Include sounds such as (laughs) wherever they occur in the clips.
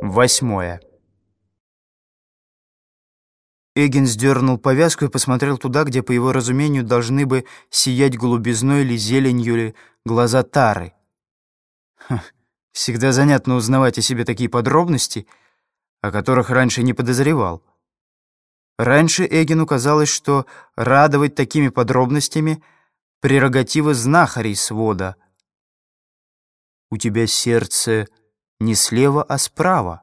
Восьмое. Эгин сдернул повязку и посмотрел туда, где, по его разумению, должны бы сиять голубизной или зеленью или глаза Тары. Ха, всегда занятно узнавать о себе такие подробности, о которых раньше не подозревал. Раньше Эгину казалось, что радовать такими подробностями — прерогатива знахарей свода. «У тебя сердце не слева, а справа,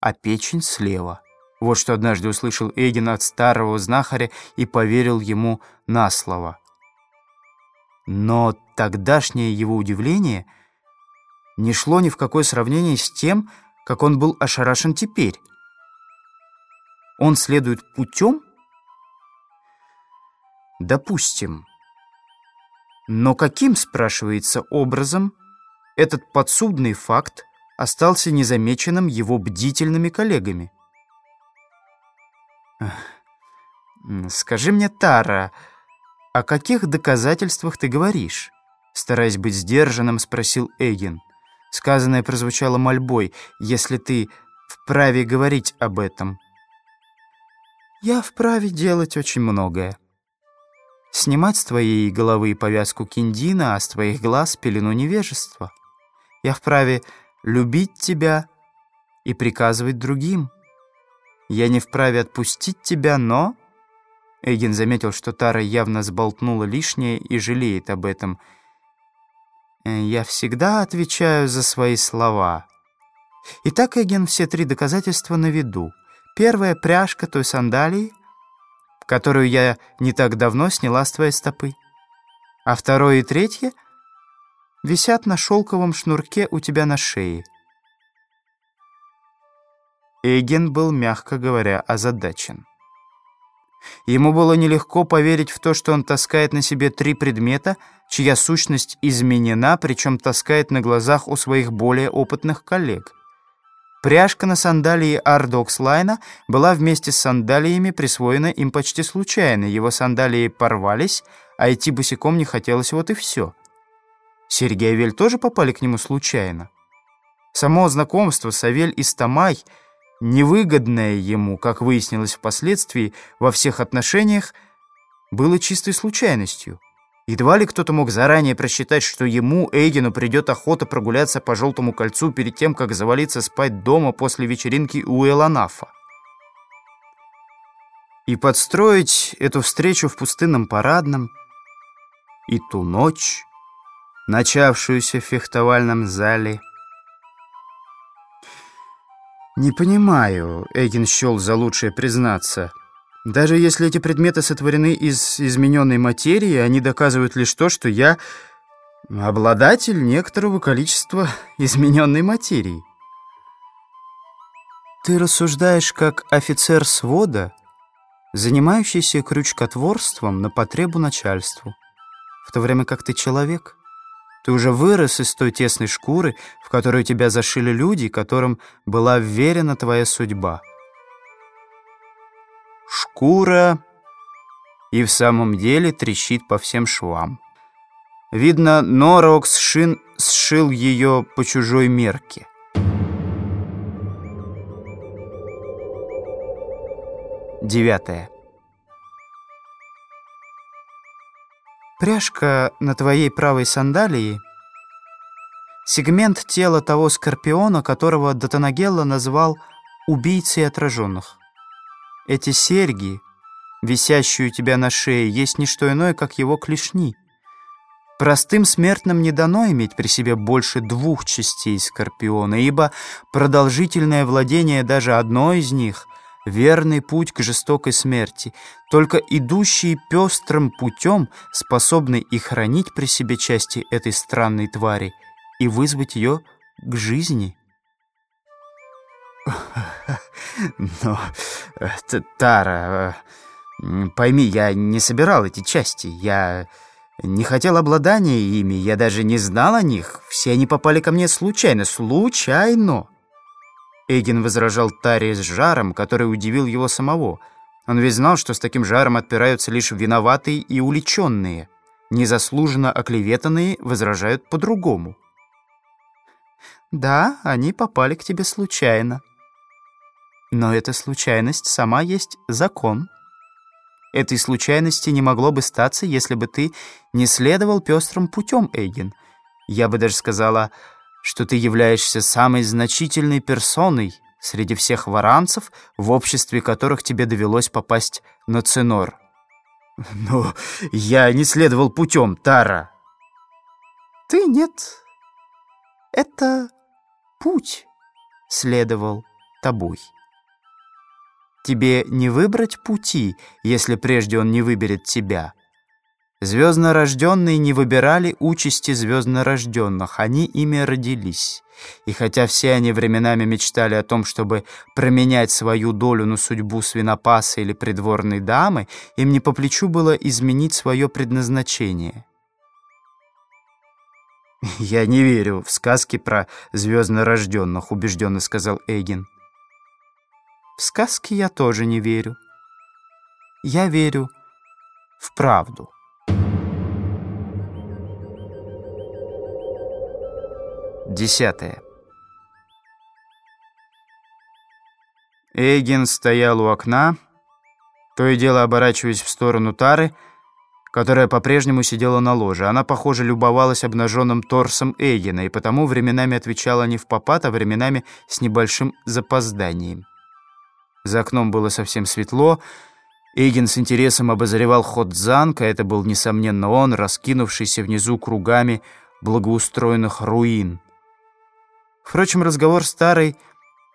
а печень слева». Вот что однажды услышал Эгин от старого знахаря и поверил ему на слово. Но тогдашнее его удивление не шло ни в какое сравнение с тем, как он был ошарашен теперь. Он следует путем? Допустим. Но каким, спрашивается, образом этот подсудный факт остался незамеченным его бдительными коллегами? «Скажи мне, Тара, о каких доказательствах ты говоришь?» Стараясь быть сдержанным, спросил Эгин. Сказанное прозвучало мольбой, если ты вправе говорить об этом. «Я вправе делать очень многое. Снимать с твоей головы повязку киндина, а с твоих глаз пелену невежества. Я вправе любить тебя и приказывать другим». Я не вправе отпустить тебя, но...» Эгин заметил, что Тара явно сболтнула лишнее и жалеет об этом. «Э, «Я всегда отвечаю за свои слова». Итак, Эгин, все три доказательства на виду. Первая — пряжка той сандалии, которую я не так давно сняла с твоей стопы. А второе и третье висят на шелковом шнурке у тебя на шее. Эйген был, мягко говоря, озадачен. Ему было нелегко поверить в то, что он таскает на себе три предмета, чья сущность изменена, причем таскает на глазах у своих более опытных коллег. Пряжка на сандалии Ардокслайна была вместе с сандалиями присвоена им почти случайно. Его сандалии порвались, а идти босиком не хотелось, вот и все. Серьги и Авель тоже попали к нему случайно. Само знакомство с Авель и Стамай — невыгодное ему, как выяснилось впоследствии, во всех отношениях, было чистой случайностью. Едва ли кто-то мог заранее просчитать, что ему, Эйгену, придет охота прогуляться по Желтому кольцу перед тем, как завалиться спать дома после вечеринки у Эланафа. И подстроить эту встречу в пустынном парадном, и ту ночь, начавшуюся в фехтовальном зале, «Не понимаю», — Эгин счел за лучшее признаться. «Даже если эти предметы сотворены из измененной материи, они доказывают лишь то, что я обладатель некоторого количества измененной материи». «Ты рассуждаешь как офицер свода, занимающийся крючкотворством на потребу начальству, в то время как ты человек». Ты уже вырос из той тесной шкуры, в которую тебя зашили люди, которым была вверена твоя судьба. Шкура и в самом деле трещит по всем швам. Видно, Норокс Шин сшил ее по чужой мерке. Девятое. Пряжка на твоей правой сандалии — сегмент тела того скорпиона, которого Датанагелла назвал «убийцей отраженных». Эти серьги, висящие у тебя на шее, есть не что иное, как его клешни. Простым смертным не дано иметь при себе больше двух частей скорпиона, ибо продолжительное владение даже одной из них — верный путь к жестокой смерти. Только идущие пестрым путем способны и хранить при себе части этой странной твари и вызвать ее к жизни. (laughs) Но, Тара, пойми, я не собирал эти части. Я не хотел обладания ими, я даже не знал о них. Все они попали ко мне случайно, случайно. Эйген возражал Таре с жаром, который удивил его самого. Он ведь знал, что с таким жаром отпираются лишь виноватые и уличенные. Незаслуженно оклеветанные возражают по-другому. Да, они попали к тебе случайно. Но эта случайность сама есть закон. Этой случайности не могло бы статься, если бы ты не следовал пестрым путем, Эйген. Я бы даже сказала, что ты являешься самой значительной персоной среди всех варанцев, в обществе которых тебе довелось попасть на Ценор. (laughs) Но я не следовал путем, Тара. Ты нет. Это путь следовал тобой. Тебе не выбрать пути, если прежде он не выберет тебя. Звезднорожденные не выбирали участи звезднорожденных, они ими родились. И хотя все они временами мечтали о том, чтобы променять свою долю на судьбу свинопаса или придворной дамы, им не по плечу было изменить свое предназначение. (laughs) «Я не верю в сказки про звезднорожденных», — убежденно сказал Эгин. В сказки я тоже не верю. Я верю в правду. Десятое. Эйген стоял у окна, то и дело оборачиваясь в сторону Тары, которая по-прежнему сидела на ложе. Она, похоже, любовалась обнаженным торсом Эйгена и потому временами отвечала не в попад, а временами с небольшим запозданием. За окном было совсем светло. Эйген с интересом обозревал ход замка. Это был, несомненно, он, раскинувшийся внизу кругами благоустроенных руин. Впрочем, разговор старый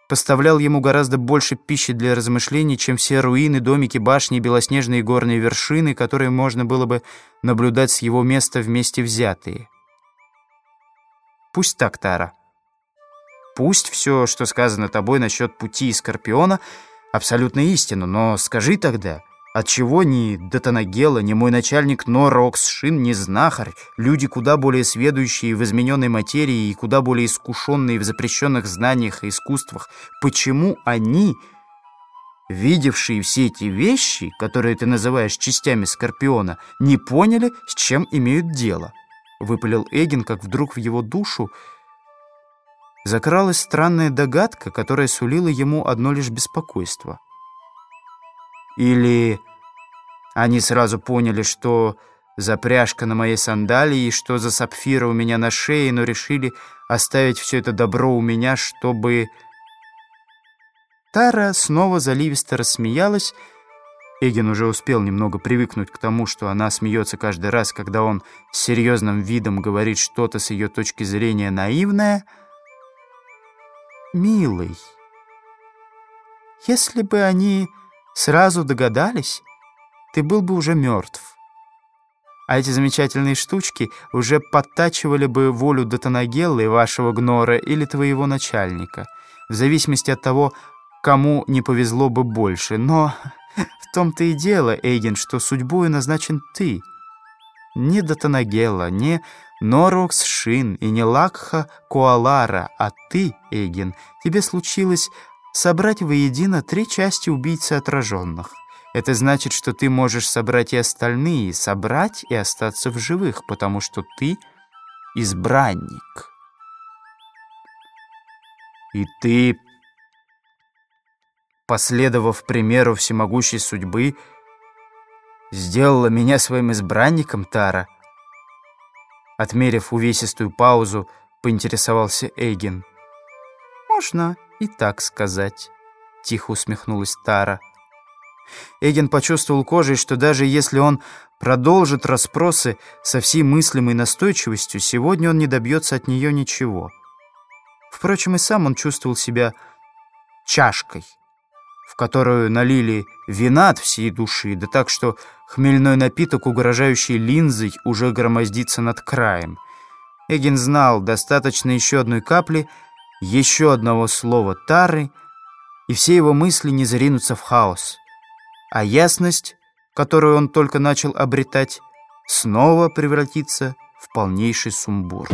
поставлял ему гораздо больше пищи для размышлений, чем все руины, домики, башни белоснежные горные вершины, которые можно было бы наблюдать с его места вместе взятые. Пусть так, Тара. Пусть все, что сказано тобой насчет пути Скорпиона — абсолютно истину, но скажи тогда, отчего ни Датанагела, ни мой начальник Норокс Шин, ни знахарь, люди куда более сведущие в измененной материи и куда более искушенные в запрещенных знаниях и искусствах, почему они, видевшие все эти вещи, которые ты называешь частями Скорпиона, не поняли, с чем имеют дело?» Выпалил Эгин, как вдруг в его душу закралась странная догадка, которая сулила ему одно лишь беспокойство. Или они сразу поняли, что за пряжка на моей сандалии и что за сапфира у меня на шее, но решили оставить все это добро у меня, чтобы... Тара снова заливисто рассмеялась. Эгин уже успел немного привыкнуть к тому, что она смеется каждый раз, когда он с серьезным видом говорит что-то с ее точки зрения наивное — милый, если бы они сразу догадались, ты был бы уже мертв. А эти замечательные штучки уже подтачивали бы волю Датанагеллы, вашего гнора, или твоего начальника, в зависимости от того, кому не повезло бы больше. Но в том-то и дело, Эйген, что судьбою назначен ты. Не Датанагелла, не Норокс Шин и не Лакха Куалара, а ты, Эгин, тебе случилось собрать воедино три части убийцы отраженных. Это значит, что ты можешь собрать и остальные, собрать и остаться в живых, потому что ты избранник. И ты, последовав примеру всемогущей судьбы, сделала меня своим избранником, Тара, Отмерив увесистую паузу, поинтересовался Эйген. «Можно и так сказать», — тихо усмехнулась Тара. Эйген почувствовал кожей, что даже если он продолжит расспросы со всей мыслимой настойчивостью, сегодня он не добьется от нее ничего. Впрочем, и сам он чувствовал себя чашкой, в которую налили вина от всей души, да так, что хмельной напиток, угрожающий линзой, уже громоздится над краем. Эгин знал, достаточно еще одной капли, еще одного слова тары, и все его мысли не заринутся в хаос. А ясность, которую он только начал обретать, снова превратится в полнейший сумбур.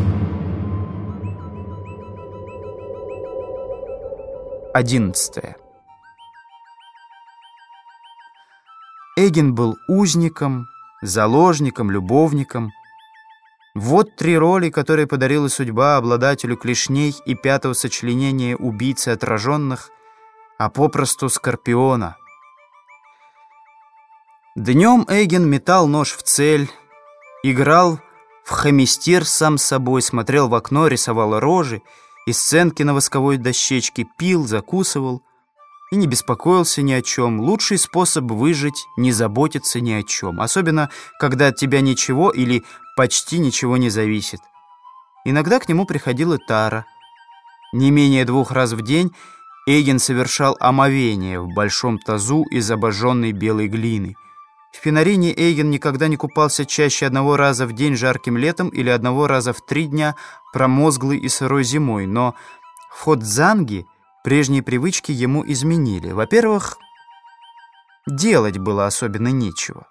Одиннадцатое. Эгин был узником, заложником, любовником. Вот три роли, которые подарила судьба обладателю клешней и пятого сочленения убийцы отраженных, а попросту Скорпиона. Днем Эйген метал нож в цель, играл в хамистир сам собой, смотрел в окно, рисовал рожи и сценки на восковой дощечке, пил, закусывал и не беспокоился ни о чем. Лучший способ выжить — не заботиться ни о чем, особенно когда от тебя ничего или почти ничего не зависит. Иногда к нему приходила Тара. Не менее двух раз в день Эйген совершал омовение в большом тазу из обожженной белой глины. В Пинарине Эйген никогда не купался чаще одного раза в день жарким летом или одного раза в три дня промозглой и сырой зимой, но в Ходзанге прежние привычки ему изменили. Во-первых, делать было особенно нечего.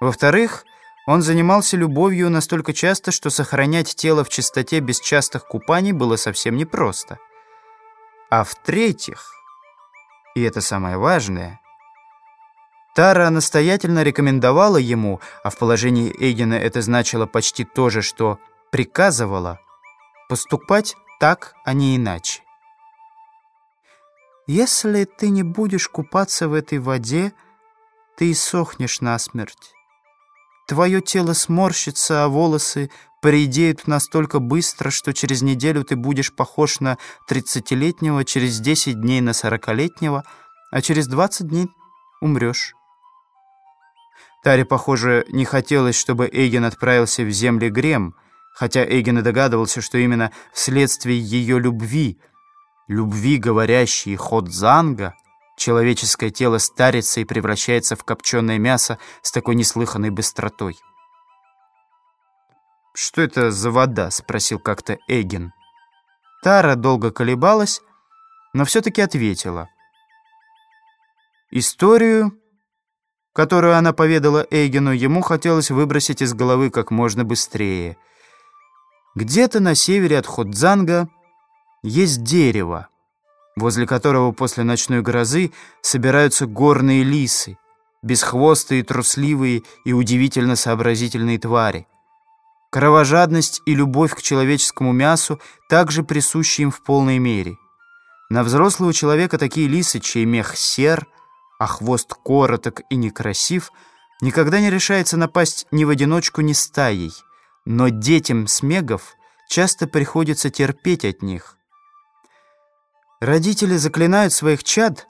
Во-вторых, он занимался любовью настолько часто, что сохранять тело в чистоте без частых купаний было совсем непросто. А в-третьих, и это самое важное, Тара настоятельно рекомендовала ему, а в положении Эйгена это значило почти то же, что приказывала, поступать так, а не иначе. «Если ты не будешь купаться в этой воде, ты и сохнешь насмерть». Твое тело сморщится, а волосы поредеют настолько быстро, что через неделю ты будешь похож на тридцатилетнего, через десять дней на сорокалетнего, а через двадцать дней умрешь. Таре, похоже, не хотелось, чтобы Эйген отправился в земли Грем, хотя Эйген и догадывался, что именно вследствие ее любви, любви, говорящей Ходзанга, Человеческое тело старится и превращается в копченое мясо с такой неслыханной быстротой. «Что это за вода?» — спросил как-то Эгин. Тара долго колебалась, но все-таки ответила. Историю, которую она поведала Эгину, ему хотелось выбросить из головы как можно быстрее. Где-то на севере от Ходзанга есть дерево, возле которого после ночной грозы собираются горные лисы, бесхвостые, трусливые и удивительно сообразительные твари. Кровожадность и любовь к человеческому мясу также присущи им в полной мере. На взрослого человека такие лисы, чей мех сер, а хвост короток и некрасив, никогда не решается напасть ни в одиночку, ни стаей. Но детям смегов часто приходится терпеть от них. Родители заклинают своих чад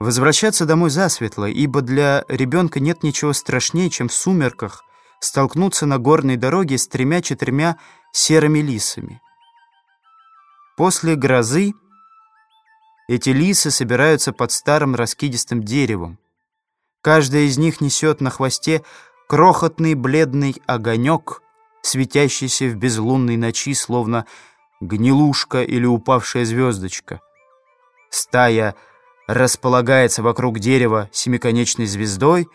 возвращаться домой засветло, ибо для ребенка нет ничего страшнее, чем в сумерках столкнуться на горной дороге с тремя-четырьмя серыми лисами. После грозы эти лисы собираются под старым раскидистым деревом. Каждая из них несет на хвосте крохотный бледный огонек, светящийся в безлунной ночи, словно гнилушка или упавшая звездочка — Стая располагается вокруг дерева семиконечной звездой,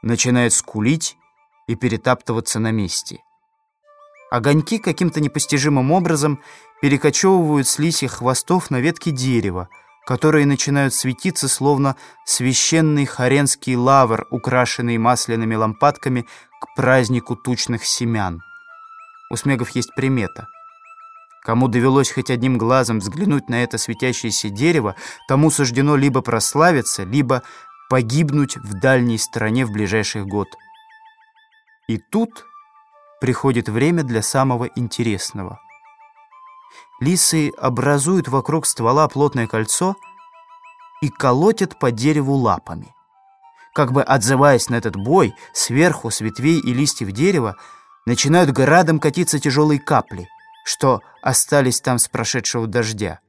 начинает скулить и перетаптываться на месте. Огоньки каким-то непостижимым образом перекочевывают с лисьих хвостов на ветки дерева, которые начинают светиться, словно священный харенский лавр, украшенный масляными лампадками к празднику тучных семян. У смегов есть примета — Кому довелось хоть одним глазом взглянуть на это светящееся дерево, тому суждено либо прославиться, либо погибнуть в дальней стороне в ближайший год. И тут приходит время для самого интересного. Лисы образуют вокруг ствола плотное кольцо и колотят по дереву лапами. Как бы отзываясь на этот бой, сверху с ветвей и листьев дерева начинают градом катиться тяжелые капли — что остались там с прошедшего дождя.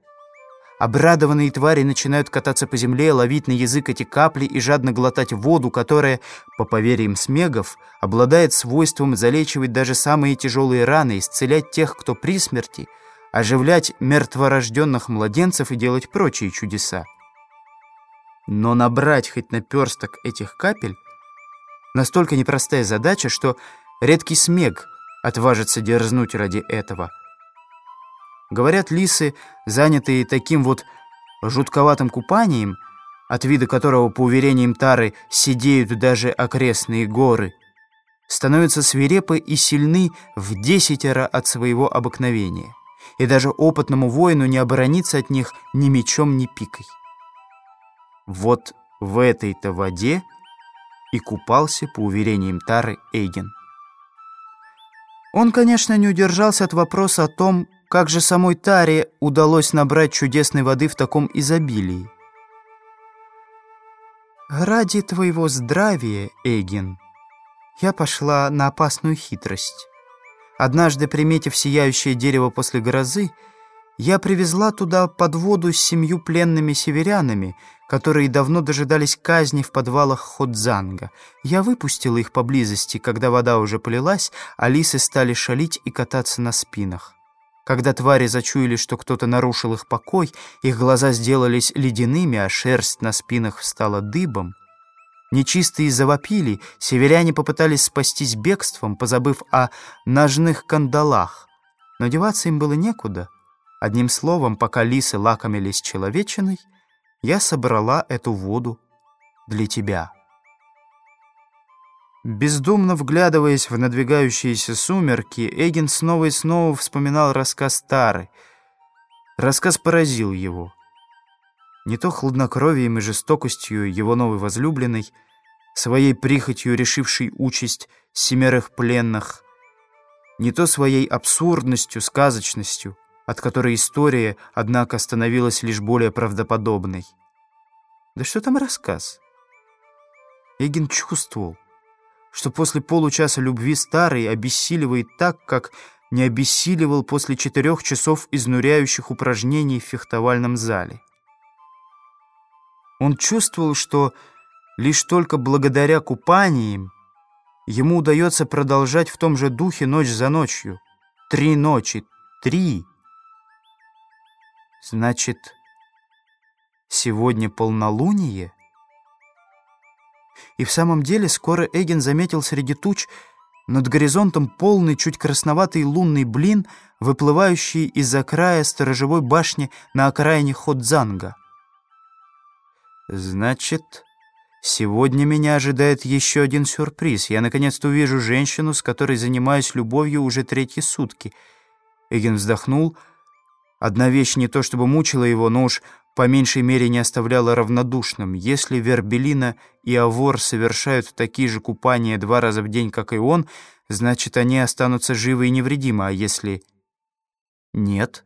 Обрадованные твари начинают кататься по земле, ловить на язык эти капли и жадно глотать воду, которая, по поверьям смегов, обладает свойством залечивать даже самые тяжелые раны, исцелять тех, кто при смерти, оживлять мертворожденных младенцев и делать прочие чудеса. Но набрать хоть наперсток этих капель настолько непростая задача, что редкий смег отважится дерзнуть ради этого – Говорят, лисы, занятые таким вот жутковатым купанием, от вида которого, по уверениям Тары, сидеют даже окрестные горы, становятся свирепы и сильны в десятеро от своего обыкновения, и даже опытному воину не оборониться от них ни мечом, ни пикой. Вот в этой-то воде и купался, по уверениям Тары, Эйген. Он, конечно, не удержался от вопроса о том, как же самой Таре удалось набрать чудесной воды в таком изобилии. «Ради твоего здравия, Эйген», я пошла на опасную хитрость. Однажды, приметив сияющее дерево после грозы, я привезла туда под воду с семью пленными северянами, которые давно дожидались казни в подвалах Ходзанга. Я выпустила их поблизости, когда вода уже полилась, а лисы стали шалить и кататься на спинах. Когда твари зачуяли, что кто-то нарушил их покой, их глаза сделались ледяными, а шерсть на спинах встала дыбом — Нечистые завопили, северяне попытались спастись бегством, позабыв о ножных кандалах. Но деваться им было некуда. Одним словом, пока лисы лакомились человечиной, я собрала эту воду для тебя. Бездумно вглядываясь в надвигающиеся сумерки, Эгин снова и снова вспоминал рассказ Тары. Рассказ поразил его не то хладнокровием и жестокостью его новой возлюбленной, своей прихотью решившей участь семерых пленных, не то своей абсурдностью, сказочностью, от которой история, однако, становилась лишь более правдоподобной. Да что там рассказ? Эгин чувствовал, что после получаса любви старый обессиливает так, как не обессиливал после четырех часов изнуряющих упражнений в фехтовальном зале. Он чувствовал, что лишь только благодаря купаниям ему удается продолжать в том же духе ночь за ночью. Три ночи. Три. Значит, сегодня полнолуние? И в самом деле скоро Эгин заметил среди туч над горизонтом полный, чуть красноватый лунный блин, выплывающий из-за края сторожевой башни на окраине Ходзанга. Значит, сегодня меня ожидает еще один сюрприз. Я наконец-то увижу женщину, с которой занимаюсь любовью уже третьи сутки. Эгин вздохнул. Одна вещь не то чтобы мучила его, но уж по меньшей мере не оставляла равнодушным. Если Вербелина и Авор совершают такие же купания два раза в день, как и он, значит, они останутся живы и невредимы, а если нет...